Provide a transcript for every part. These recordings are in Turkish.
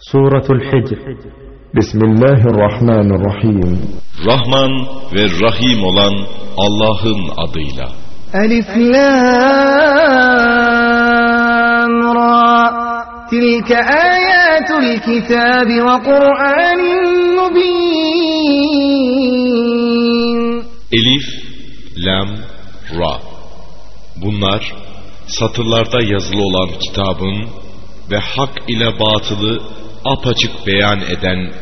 Suratul Hicr Bismillahirrahmanirrahim Rahman ve Rahim olan Allah'ın adıyla. Elif Lam Ra Tilke ayatul kitabi ve Kur'anin mubin Elif, Lam, Ra. Bunlar satırlarda yazılı olan kitabın ve hak ile batılı apaçık beyan eden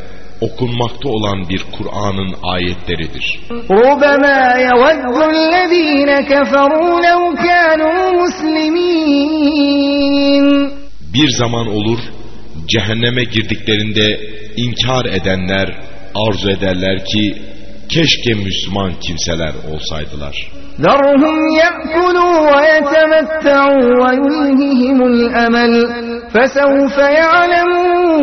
okunmakta olan bir Kur'an'ın ayetleridir. Rubema yeveddüllezine keferû lev kânû muslimîn. Bir zaman olur, cehenneme girdiklerinde inkar edenler arzu ederler ki keşke Müslüman kimseler olsaydılar. ذرهم يأكلوا ويتمتعوا ويلههم الأمل فسوف يعلمون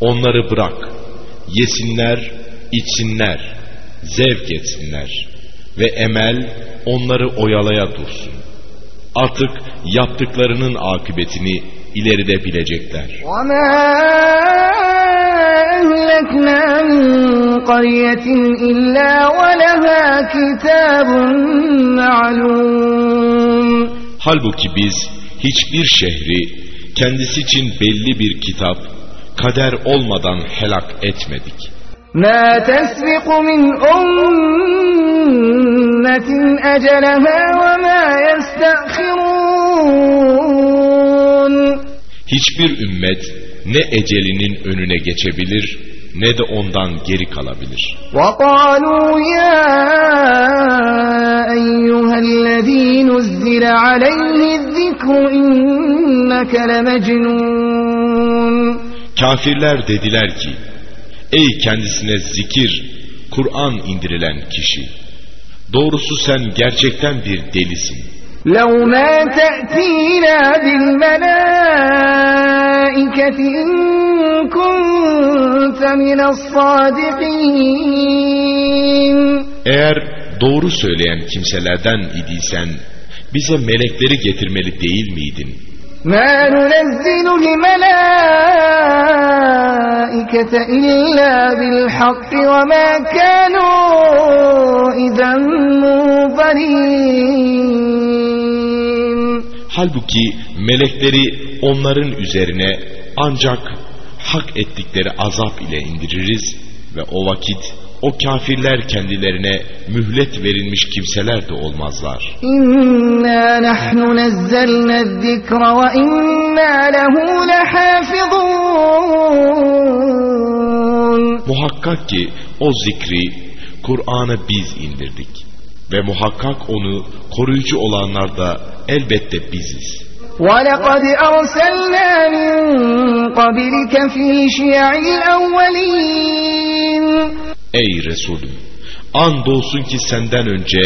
Onları bırak, yesinler, içsinler, zevk etsinler ve emel onları oyalaya dursun. Artık yaptıklarının akıbetini ileride bilecekler. وما أهلكنا من قرية إلا ولها كتاب معلوم Halbuki biz hiçbir şehri kendisi için belli bir kitap, kader olmadan helak etmedik. ما تسبق من أمة أجلها وما يستأخرون Hiçbir ümmet ne ecelinin önüne geçebilir ne de ondan geri kalabilir. وَقَالُوا يَا اَيُّهَا الَّذ۪ي نُزِّلَ عَلَيْهِ الذِّكْرُ اِنَّكَ لَمَجْنُونَ Kafirler dediler ki, ey kendisine zikir, Kur'an indirilen kişi, doğrusu sen gerçekten bir delisin. لو ما تأتينا بالملائكة إن كنت من الصادقين Eğer doğru söyleyen kimselerden idiysen, bize melekleri getirmeli değil miydin? ما ننزل الملائكة إلا بالحق وما كانوا إذا منظرين Halbuki melekleri onların üzerine ancak hak ettikleri azap ile indiririz ve o vakit o kafirler kendilerine mühlet verilmiş kimseler de olmazlar. İnna nahnu nazzalna zikra ve inna lehu lahafizun. Muhakkak ki o zikri Kur'an'ı biz indirdik ve muhakkak onu koruyucu olanlar da elbette biziz. ولقد أرسلنا من قبلك في شيع الأولين Ey Resulüm! Andolsun ki senden önce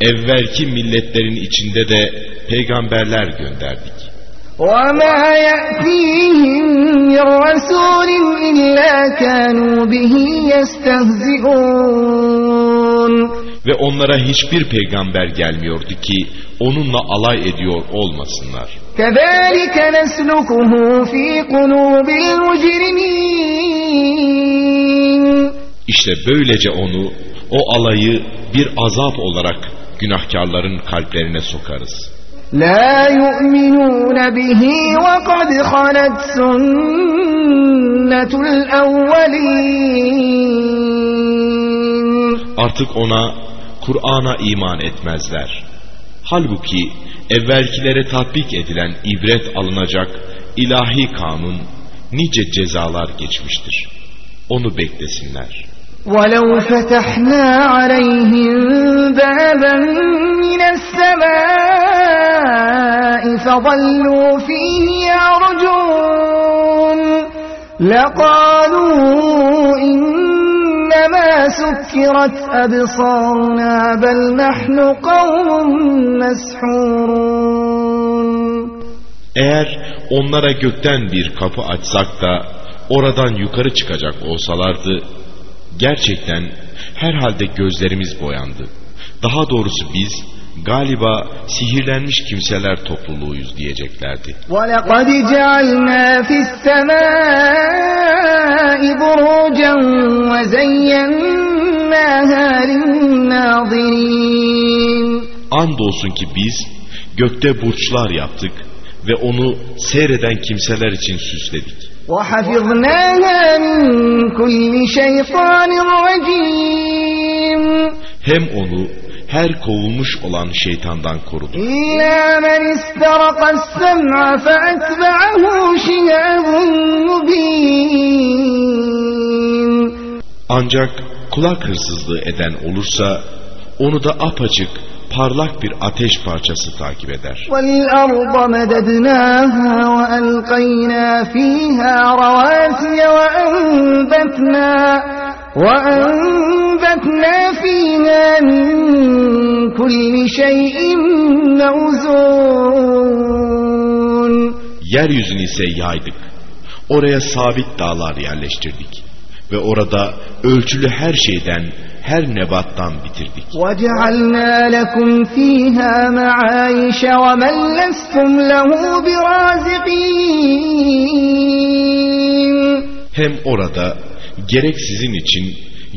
evvelki milletlerin içinde de peygamberler gönderdik. وما يأتيهم من رسول إلا كانوا به يستهزئون ve onlara hiçbir peygamber gelmiyordu ki onunla alay ediyor olmasınlar. İşte böylece onu, o alayı bir azap olarak günahkarların kalplerine sokarız. La yu'minun bihi ve kad halet sünnetul evvelin. Artık ona Kur'an'a iman etmezler. Halbuki evvelkilere tatbik edilen ibret alınacak ilahi kanun nice cezalar geçmiştir. Onu beklesinler. ولو فتحنا عليهم بابا من السماء فظلوا فيه يعرجون لقالوا إنما سكرت أبصارنا بل نحن قوم مسحورون Eğer onlara gökten bir kapı açsak da oradan yukarı çıkacak olsalardı, gerçekten herhalde gözlerimiz boyandı. Daha doğrusu biz galiba sihirlenmiş kimseler topluluğuyuz diyeceklerdi. وَلَقَدْ جَعَلْنَا فِي السَّمَاءِ بُرُوجًا وَزَيَّنَّاهَا لِلنَّاظِرِينَ Andolsun ki biz gökte burçlar yaptık ve onu seyreden kimseler için süsledik. وَحَفِظْنَاهَا مِنْ كُلِّ شَيْطَانٍ رَجِيمٍ Hem onu her kovulmuş olan şeytandan koruduk. إِلَّا مَنِ اسْتَرَقَ السَّمْعَ فَأَتْبَعَهُ شِهَابٌ مُبِينٌ Ancak kulak hırsızlığı eden olursa onu da apaçık parlak bir ateş parçası takip eder. وَالْأَرْضَ مَدَدْنَاهَا وَأَلْقَيْنَا فِيهَا رَوَاسِيَ وَأَنبَتْنَا وَأَنبَتْنَا فِيهَا مِن كُلِّ شَيْءٍ مَوْزُونٍ Yeryüzünü ise yaydık. Oraya sabit dağlar yerleştirdik. Ve orada ölçülü her şeyden, her nebattan bitirdik. وَجَعَلْنَا لَكُمْ فِيهَا مَعَايِشَ وَمَنْ لَسْتُمْ لَهُ بِرَازِقِينَ Hem orada gerek sizin için,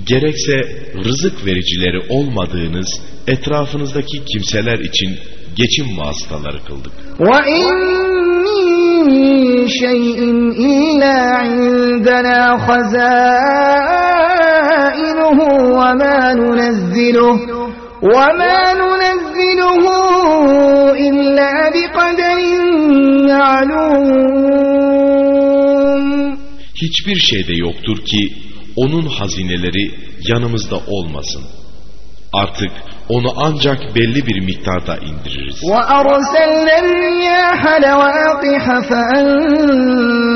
gerekse rızık vericileri olmadığınız etrafınızdaki kimseler için geçim vasıtaları kıldık. Hiçbir şeyde yoktur ki onun hazineleri yanımızda olmasın. Artık onu ancak belli bir miktarda indiririz. وأرسلنا الرياح لواقح فأنزلنا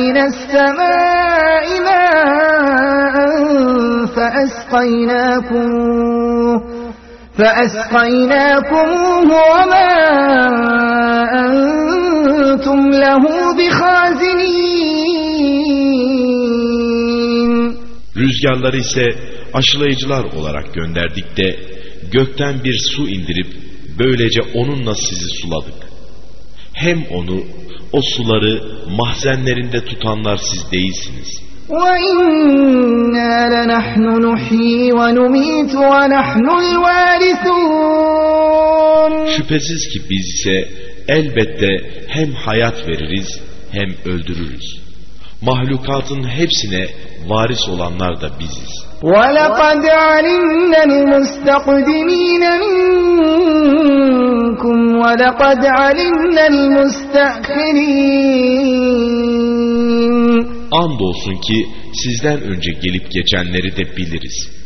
من السماء ماء فأسقيناكموه فأسقيناكموه وما أنتم له بخازنين Rüzgarları ise aşılayıcılar olarak gönderdik de gökten bir su indirip böylece onunla sizi suladık. Hem onu o suları mahzenlerinde tutanlar siz değilsiniz. Şüphesiz ki biz ise elbette hem hayat veririz hem öldürürüz. Mahlukatın hepsine varis olanlar da biziz. وَلَقَدْ عَلِمْنَا الْمُسْتَقْدِمِينَ مِنكُمْ وَلَقَدْ عَلِمْنَا الْمُسْتَأْخِرِينَ Andolsun ki sizden önce gelip geçenleri de biliriz.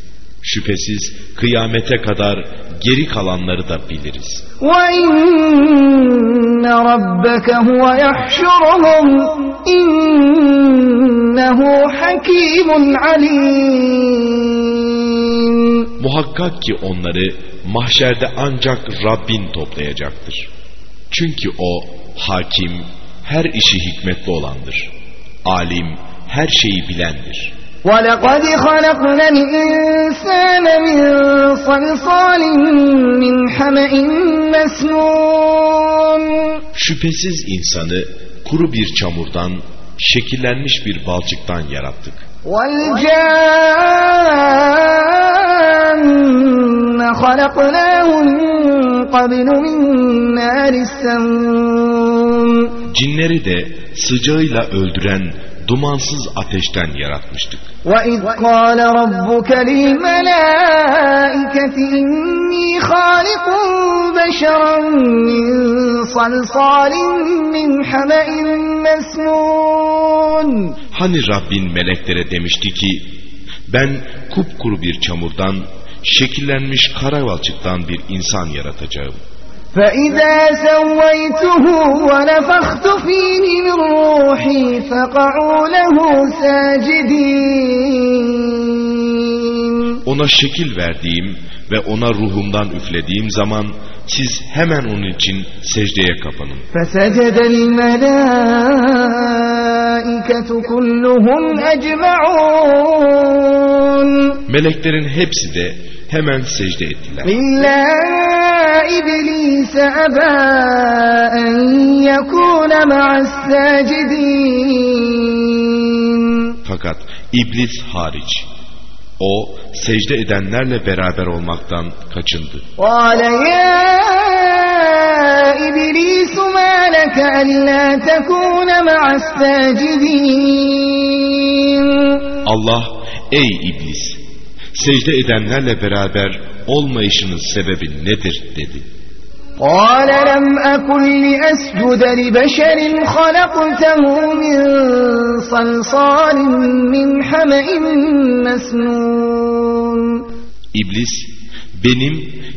Şüphesiz kıyamete kadar geri kalanları da biliriz. Muhakkak ki onları mahşerde ancak Rabbin toplayacaktır. Çünkü o hakim, her işi hikmetli olandır. Alim, her şeyi bilendir. وَلَقَدْ خَلَقْنَا الْإِنسَانَ مِنْ صَلْصَالٍ مِنْ حَمَإٍ مَسْنُونٍ Şüphesiz insanı kuru bir çamurdan, şekillenmiş bir balçıktan yarattık. وَالْجَانَّ خَلَقْنَاهُ مِنْ قَبْلُ مِنْ نَارِ السَّمُومِ Cinleri de sıcağıyla öldüren dumansız ateşten yaratmıştık. وَإِذْ قَالَ رَبُّكَ لِلْمَلَائِكَةِ إِنِّي خَالِقٌ بَشَرًا مِنْ صَلْصَالٍ مِنْ حَمَإٍ مَسْنُونٍ Hani Rabbin meleklere demişti ki, ben kupkuru bir çamurdan, şekillenmiş kara balçıktan bir insan yaratacağım. فَإِذَا سَوَّيْتُهُ وَنَفَخْتُ فِيهِ مِنْ رُوحِي فَقَعُوا لَهُ سَاجِدِينَ Ona şekil verdiğim ve ona ruhumdan üflediğim zaman siz hemen onun için secdeye kapanın. فَسَجَدَ الْمَلَائِكَةُ الْمَلَائِكَةُ كُلُّهُمْ أَجْمَعُونَ Meleklerin hepsi de hemen secde ettiler. إِلَّا إِبْلِيسَ أَبَى أَنْ يَكُونَ مَعَ السَّاجِدِينَ Fakat iblis hariç. O secde edenlerle beraber olmaktan kaçındı. قال يا إبليس ما لك ألا تكون مع الساجدين Allah ey iblis secde edenlerle beraber olmayışınız sebebi nedir dedi. قال لم أكن لأسجد لبشر خلقته من صلصال من حمأ مسنون İblis benim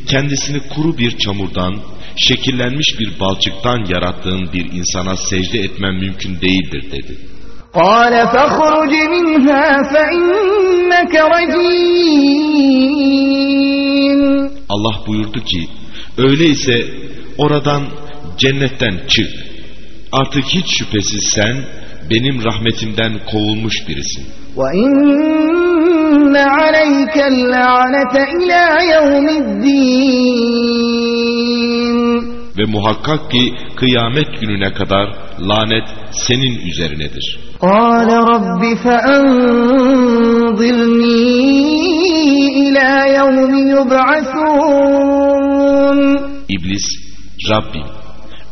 kendisini kuru bir çamurdan şekillenmiş bir balçıktan yarattığın bir insana secde etmem mümkün değildir dedi. قال فاخرج منها فإنك رجيم Allah buyurdu ki öyleyse oradan cennetten çık. Artık hiç şüphesiz sen benim rahmetimden kovulmuş birisin. وَإِنَّ عَلَيْكَ اللَّعْنَةَ إِلَى يَوْمِ الدِّينِ Ve muhakkak ki kıyamet gününe kadar lanet senin üzerinedir. قَالَ رَبِّ فَأَنظِرْنِي إِلَى يَوْمِ يُبْعَثُونَ İblis, Rabbim,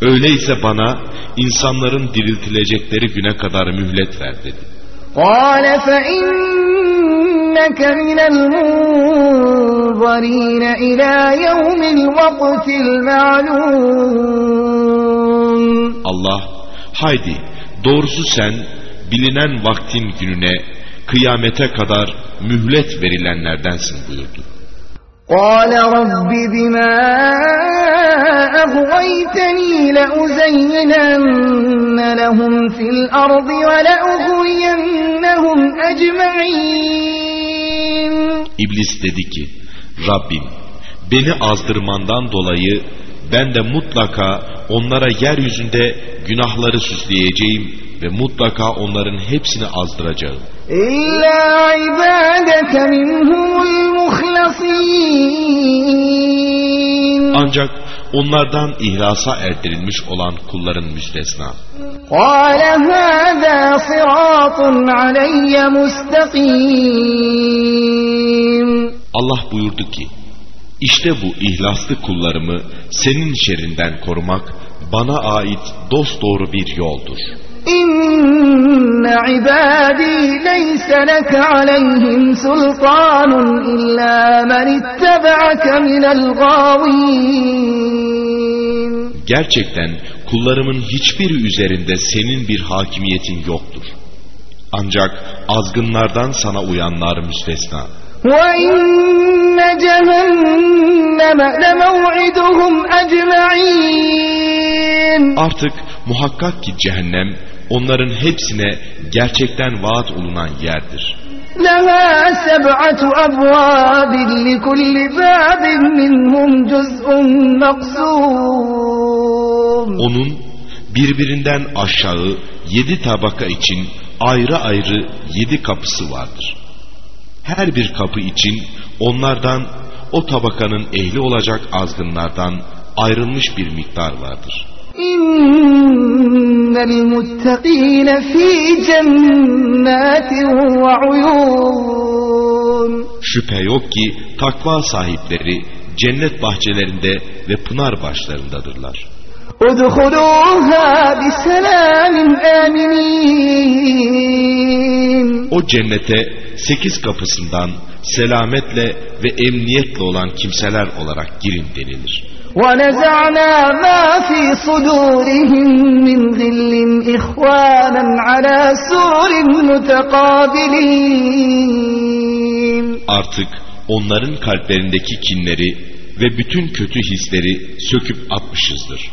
öyleyse bana insanların diriltilecekleri güne kadar mühlet ver dedi. قَالَ فَإِنَّكَ مِنَ الْمُنظَرِينَ إِلَى يَوْمِ الْوَقْتِ الْمَعْلُومِ Allah, haydi doğrusu sen bilinen vaktin gününe, kıyamete kadar mühlet verilenlerdensin buyurdu. قال رب بما أغويتني لأزينن لهم في الأرض ولأغوينهم أجمعين İblis dedi ki, Rabbim beni azdırmandan dolayı ben de mutlaka onlara yeryüzünde günahları süsleyeceğim ve mutlaka onların hepsini azdıracağım. إلا عبادك منهم المخلصين Ancak onlardan ihlasa erdirilmiş olan kulların müstesna. قال هذا صراط علي مستقيم Allah buyurdu ki, işte bu ihlaslı kullarımı senin şerrinden korumak bana ait dosdoğru bir yoldur. إن عبادي ليس لك عليهم سلطان إلا من اتبعك من الغاوين Gerçekten kullarımın hiçbiri üzerinde senin bir hakimiyetin yoktur. Ancak azgınlardan sana uyanlar müstesna. وإن جهنم لموعدهم أجمعين Artık muhakkak ki cehennem onların hepsine gerçekten vaat olunan yerdir. لها سبعة أبواب لكل باب منهم جزء مقسوم Onun birbirinden aşağı yedi tabaka için ayrı ayrı yedi kapısı vardır. Her bir kapı için onlardan o tabakanın ehli olacak azgınlardan ayrılmış bir miktar vardır. İnnel muttaqine fi cennetin ve. Şüphe yok ki takva sahipleri cennet bahçelerinde ve pınar başlarındadırlar. Udhuluha biselamin aminin. O cennete sekiz kapısından selametle ve emniyetle olan kimseler olarak girin denilir. ونزعنا ما في صدورهم من غل إخوانا على سور متقابلين Artık onların kalplerindeki kinleri ve bütün kötü hisleri söküp atmışızdır.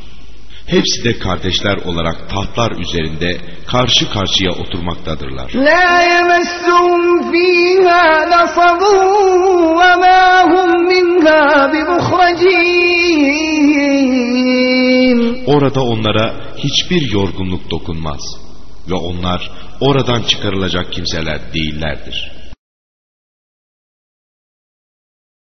Hepsi de kardeşler olarak tahtlar üzerinde karşı karşıya oturmaktadırlar. Orada onlara hiçbir yorgunluk dokunmaz ve onlar oradan çıkarılacak kimseler değillerdir.